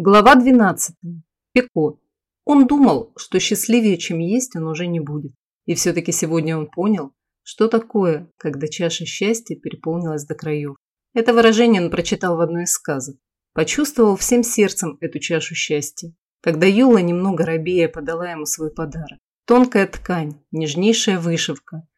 Глава 12. Пико. Он думал, что счастливее, чем есть, он уже не будет. И все-таки сегодня он понял, что такое, когда чаша счастья переполнилась до краев. Это выражение он прочитал в одной из сказок. Почувствовал всем сердцем эту чашу счастья, когда Юла, немного робея, подала ему свой подарок. Тонкая ткань, нежнейшая вышивка.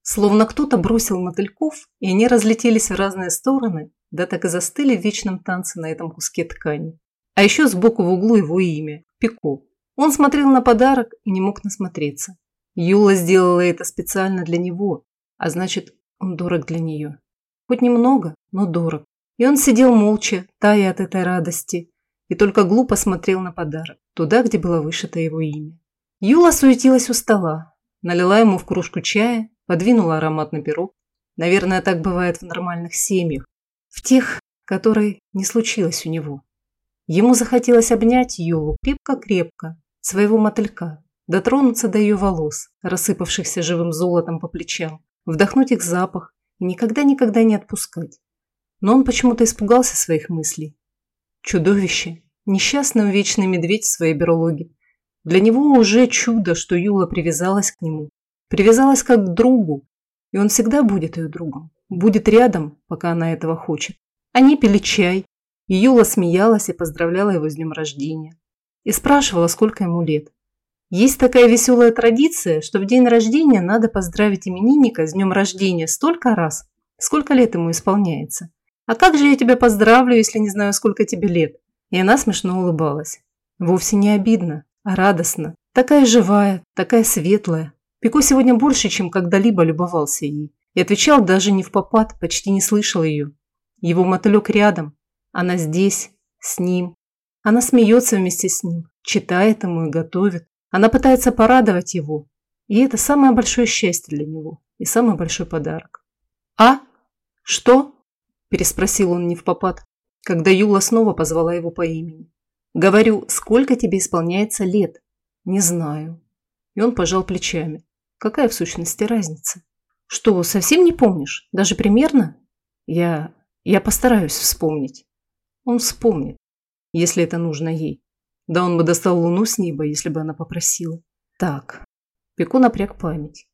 Словно кто-то бросил мотыльков, и они разлетелись в разные стороны, да так и застыли в вечном танце на этом куске ткани. А еще сбоку в углу его имя – Пико. Он смотрел на подарок и не мог насмотреться. Юла сделала это специально для него, а значит, он дорог для нее. Хоть немного, но дорог. И он сидел молча, тая от этой радости, и только глупо смотрел на подарок, туда, где было вышито его имя. Юла суетилась у стола, налила ему в кружку чая, подвинула ароматный пирог. Наверное, так бывает в нормальных семьях, в тех, которые не случилось у него. Ему захотелось обнять Юлу крепко-крепко, своего мотылька, дотронуться до ее волос, рассыпавшихся живым золотом по плечам, вдохнуть их запах и никогда-никогда не отпускать. Но он почему-то испугался своих мыслей. Чудовище, несчастный вечный медведь в своей берлоге. Для него уже чудо, что Юла привязалась к нему. Привязалась как к другу, и он всегда будет ее другом. Будет рядом, пока она этого хочет. Они пили чай, и Юла смеялась и поздравляла его с днем рождения. И спрашивала, сколько ему лет. Есть такая веселая традиция, что в день рождения надо поздравить именинника с днем рождения столько раз, сколько лет ему исполняется. А как же я тебя поздравлю, если не знаю, сколько тебе лет? И она смешно улыбалась. Вовсе не обидно, а радостно. Такая живая, такая светлая. Пико сегодня больше, чем когда-либо любовался ей. И отвечал даже не в попад, почти не слышал ее. Его мотылек рядом, она здесь, с ним. Она смеется вместе с ним, читает ему и готовит. Она пытается порадовать его. И это самое большое счастье для него и самый большой подарок. «А? Что?» – переспросил он не в попад, когда Юла снова позвала его по имени. «Говорю, сколько тебе исполняется лет?» «Не знаю». И он пожал плечами. «Какая в сущности разница?» «Что, совсем не помнишь? Даже примерно?» «Я... я постараюсь вспомнить». Он вспомнит, если это нужно ей. Да он бы достал луну с неба, если бы она попросила. Так, Пеку напряг память.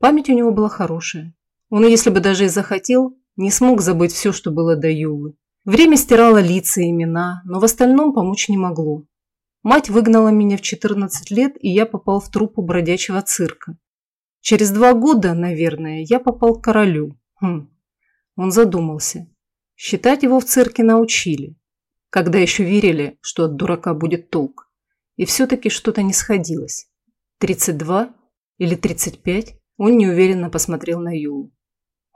Память у него была хорошая. Он, если бы даже и захотел, не смог забыть все, что было до Юлы. Время стирало лица и имена, но в остальном помочь не могло. Мать выгнала меня в 14 лет, и я попал в труппу бродячего цирка. Через два года, наверное, я попал к королю. Хм. Он задумался. Считать его в цирке научили, когда еще верили, что от дурака будет толк. И все-таки что-то не сходилось. 32 или 35? Он неуверенно посмотрел на Юлу.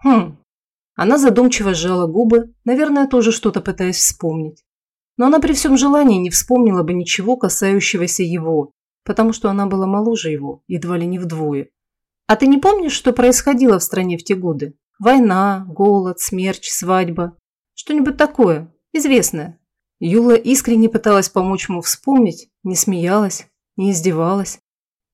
Хм. Она задумчиво сжала губы, наверное, тоже что-то пытаясь вспомнить. Но она при всем желании не вспомнила бы ничего, касающегося его, потому что она была моложе его, едва ли не вдвое. А ты не помнишь, что происходило в стране в те годы? Война, голод, смерч, свадьба. Что-нибудь такое, известное. Юла искренне пыталась помочь ему вспомнить, не смеялась, не издевалась.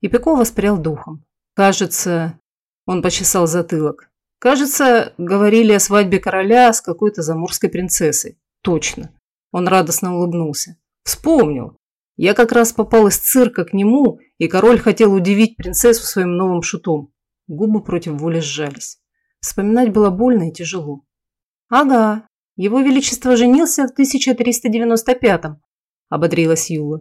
И Пико воспрял духом. Кажется, он почесал затылок. Кажется, говорили о свадьбе короля с какой-то заморской принцессой. Точно. Он радостно улыбнулся. Вспомнил. Я как раз попал из цирка к нему, и король хотел удивить принцессу своим новым шутом. Губы против воли сжались. Вспоминать было больно и тяжело. Ага, его Величество женился в 1395-м, ободрилась Юла.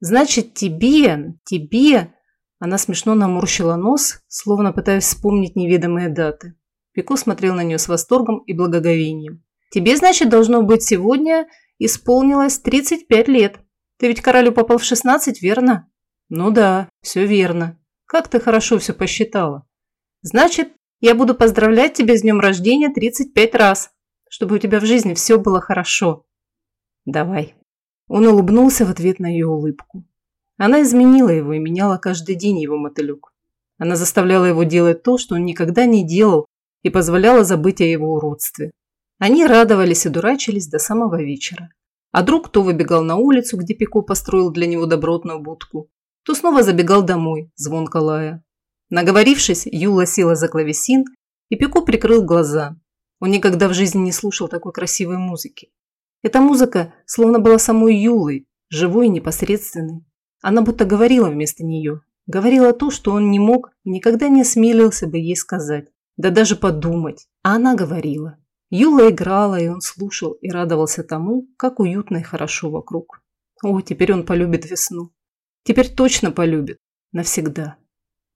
Значит, тебе, тебе... Она смешно наморщила нос, словно пытаясь вспомнить неведомые даты. Пико смотрел на нее с восторгом и благоговением. Тебе, значит, должно быть сегодня исполнилось 35 лет. Ты ведь королю попал в 16, верно? Ну да, все верно. Как ты хорошо все посчитала. Значит, я буду поздравлять тебя с днем рождения 35 раз чтобы у тебя в жизни все было хорошо. Давай. Он улыбнулся в ответ на ее улыбку. Она изменила его и меняла каждый день его мотылек. Она заставляла его делать то, что он никогда не делал, и позволяла забыть о его уродстве. Они радовались и дурачились до самого вечера. А друг то выбегал на улицу, где Пико построил для него добротную будку, то снова забегал домой, звонко лая. Наговорившись, Юла села за клавесин, и Пико прикрыл глаза, он никогда в жизни не слушал такой красивой музыки. Эта музыка словно была самой Юлой, живой и непосредственной. Она будто говорила вместо нее. Говорила то, что он не мог и никогда не осмелился бы ей сказать. Да даже подумать. А она говорила. Юла играла, и он слушал и радовался тому, как уютно и хорошо вокруг. О, теперь он полюбит весну. Теперь точно полюбит. Навсегда.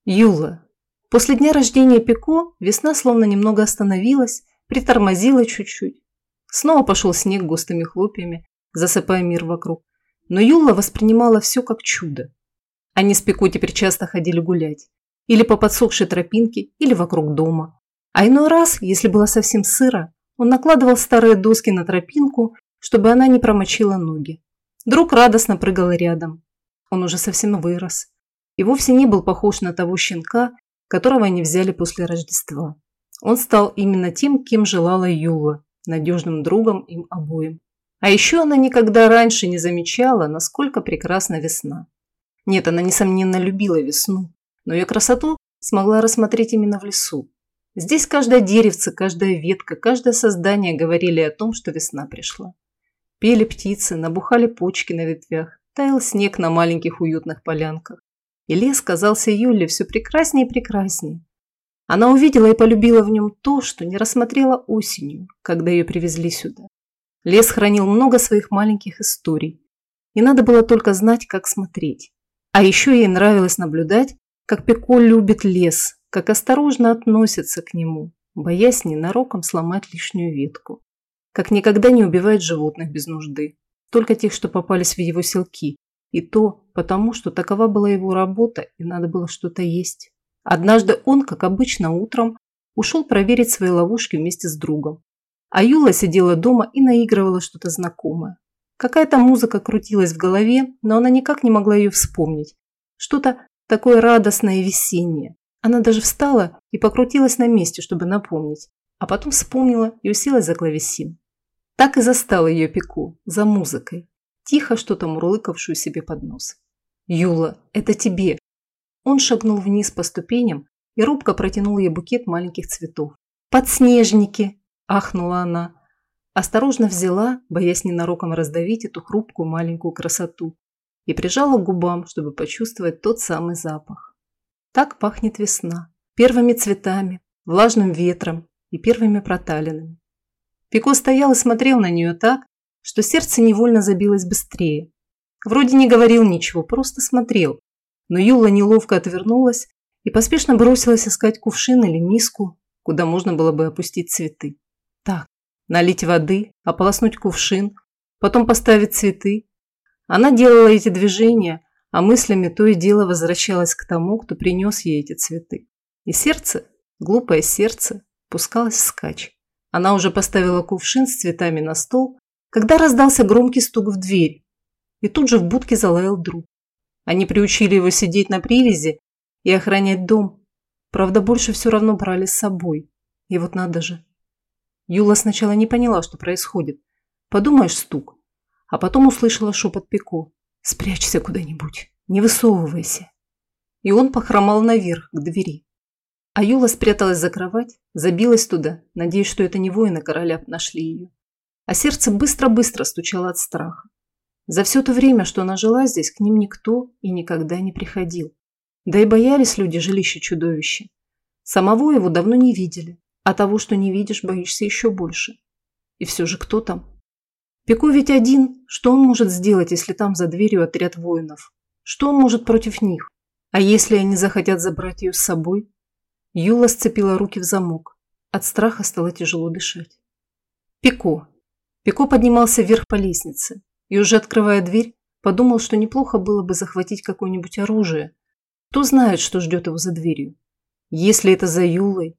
Юла. После дня рождения Пико весна словно немного остановилась, притормозила чуть-чуть. Снова пошел снег густыми хлопьями, засыпая мир вокруг. Но Юла воспринимала все как чудо. Они с Пико теперь часто ходили гулять. Или по подсохшей тропинке, или вокруг дома. А иной раз, если было совсем сыро, он накладывал старые доски на тропинку, чтобы она не промочила ноги. Друг радостно прыгал рядом. Он уже совсем вырос. И вовсе не был похож на того щенка, которого они взяли после Рождества. Он стал именно тем, кем желала Юла, надежным другом им обоим. А еще она никогда раньше не замечала, насколько прекрасна весна. Нет, она, несомненно, любила весну, но ее красоту смогла рассмотреть именно в лесу. Здесь каждое деревце, каждая ветка, каждое создание говорили о том, что весна пришла. Пели птицы, набухали почки на ветвях, таял снег на маленьких уютных полянках. И лес казался Юле все прекраснее и прекраснее. Она увидела и полюбила в нем то, что не рассмотрела осенью, когда ее привезли сюда. Лес хранил много своих маленьких историй, и надо было только знать, как смотреть. А еще ей нравилось наблюдать, как Пеко любит лес, как осторожно относится к нему, боясь ненароком сломать лишнюю ветку. Как никогда не убивает животных без нужды, только тех, что попались в его селки. И то потому, что такова была его работа, и надо было что-то есть. Однажды он, как обычно утром, ушел проверить свои ловушки вместе с другом. А Юла сидела дома и наигрывала что-то знакомое. Какая-то музыка крутилась в голове, но она никак не могла ее вспомнить. Что-то такое радостное весеннее. Она даже встала и покрутилась на месте, чтобы напомнить, а потом вспомнила и уселась за клавесин. Так и застала ее Пеку, за музыкой, тихо что-то мурлыкавшую себе под нос. «Юла, это тебе!» Он шагнул вниз по ступеням и робко протянул ей букет маленьких цветов. «Подснежники!» – ахнула она. Осторожно взяла, боясь ненароком раздавить эту хрупкую маленькую красоту, и прижала к губам, чтобы почувствовать тот самый запах. Так пахнет весна. Первыми цветами, влажным ветром и первыми проталинами. Пико стоял и смотрел на нее так, что сердце невольно забилось быстрее. Вроде не говорил ничего, просто смотрел. Но Юла неловко отвернулась и поспешно бросилась искать кувшин или миску, куда можно было бы опустить цветы. Так, налить воды, ополоснуть кувшин, потом поставить цветы. Она делала эти движения, а мыслями то и дело возвращалась к тому, кто принес ей эти цветы. И сердце, глупое сердце, пускалось вскачь. Она уже поставила кувшин с цветами на стол, когда раздался громкий стук в дверь. И тут же в будке залаял друг. Они приучили его сидеть на привязи и охранять дом. Правда, больше все равно брали с собой. И вот надо же. Юла сначала не поняла, что происходит. Подумаешь, стук. А потом услышала шепот Пико. «Спрячься куда-нибудь, не высовывайся». И он похромал наверх, к двери. А Юла спряталась за кровать, забилась туда, надеясь, что это не воины короля нашли ее. А сердце быстро-быстро стучало от страха. За все то время, что она жила здесь, к ним никто и никогда не приходил. Да и боялись люди жилища чудовища. Самого его давно не видели, а того, что не видишь, боишься еще больше. И все же кто там? Пеку ведь один. Что он может сделать, если там за дверью отряд воинов? Что он может против них? А если они захотят забрать ее с собой? Юла сцепила руки в замок. От страха стало тяжело дышать. Пико. Пико поднимался вверх по лестнице и, уже открывая дверь, подумал, что неплохо было бы захватить какое-нибудь оружие. Кто знает, что ждет его за дверью. Если это за Юлой.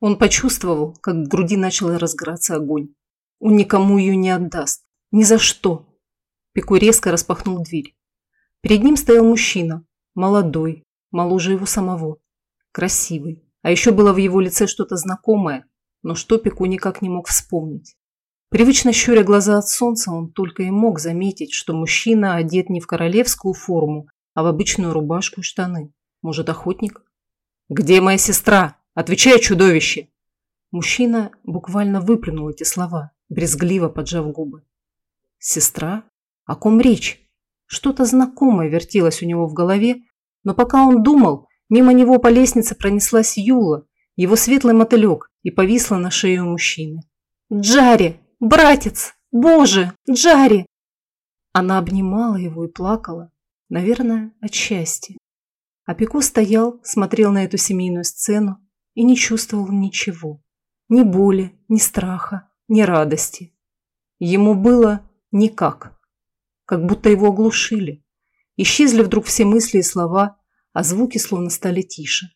Он почувствовал, как в груди начал разгораться огонь. Он никому ее не отдаст. Ни за что. Пико резко распахнул дверь. Перед ним стоял мужчина. Молодой, моложе его самого красивый. А еще было в его лице что-то знакомое, но что Пику никак не мог вспомнить. Привычно щуря глаза от солнца, он только и мог заметить, что мужчина одет не в королевскую форму, а в обычную рубашку и штаны. Может, охотник? «Где моя сестра? Отвечай, чудовище!» Мужчина буквально выплюнул эти слова, брезгливо поджав губы. Сестра? О ком речь? Что-то знакомое вертелось у него в голове, но пока он думал, мимо него по лестнице пронеслась Юла, его светлый мотылек, и повисла на шее у мужчины. «Джари! Братец! Боже! Джари!» Она обнимала его и плакала, наверное, от счастья. А Пико стоял, смотрел на эту семейную сцену и не чувствовал ничего. Ни боли, ни страха, ни радости. Ему было никак. Как будто его оглушили. Исчезли вдруг все мысли и слова, а звуки словно стали тише.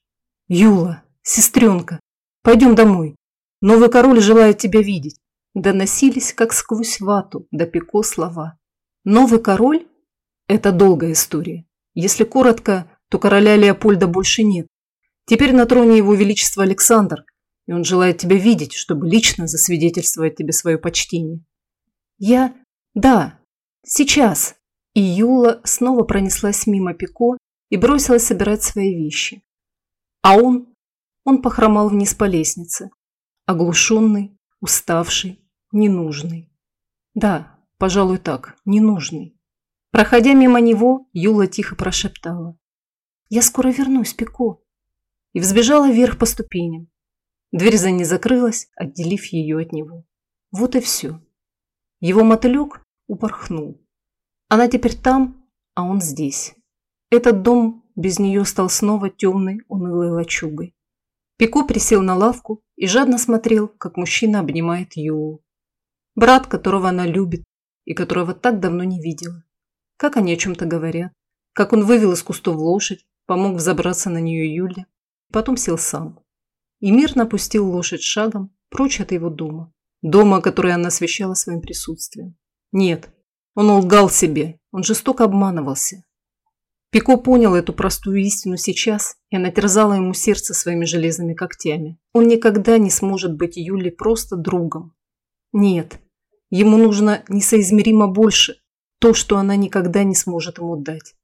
«Юла, сестренка, пойдем домой. Новый король желает тебя видеть». Доносились, как сквозь вату, до пеко слова. Новый король – это долгая история. Если коротко, то короля Леопольда больше нет. Теперь на троне его величество Александр, и он желает тебя видеть, чтобы лично засвидетельствовать тебе свое почтение. Я... Да, сейчас. И Юла снова пронеслась мимо Пико и бросилась собирать свои вещи. А он... Он похромал вниз по лестнице. Оглушенный, уставший, ненужный. Да, пожалуй так, ненужный. Проходя мимо него, Юла тихо прошептала. «Я скоро вернусь, Пико!» И взбежала вверх по ступеням. Дверь за ней закрылась, отделив ее от него. Вот и все. Его мотылек упорхнул. Она теперь там, а он здесь. Этот дом без нее стал снова темной, унылой лачугой. Пико присел на лавку и жадно смотрел, как мужчина обнимает Юлу. Брат, которого она любит и которого так давно не видела. Как они о чем-то говорят. Как он вывел из кустов лошадь, помог взобраться на нее Юле, потом сел сам. И мирно пустил лошадь шагом прочь от его дома. Дома, который она освещала своим присутствием. Нет, он лгал себе, он жестоко обманывался. Пико понял эту простую истину сейчас, и она терзала ему сердце своими железными когтями. Он никогда не сможет быть Юле просто другом. Нет, ему нужно несоизмеримо больше, то, что она никогда не сможет ему дать.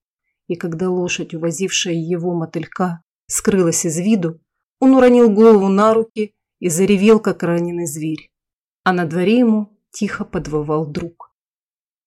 И когда лошадь, увозившая его мотылька, скрылась из виду, он уронил голову на руки и заревел, как раненый зверь. А на дворе ему тихо подвывал друг.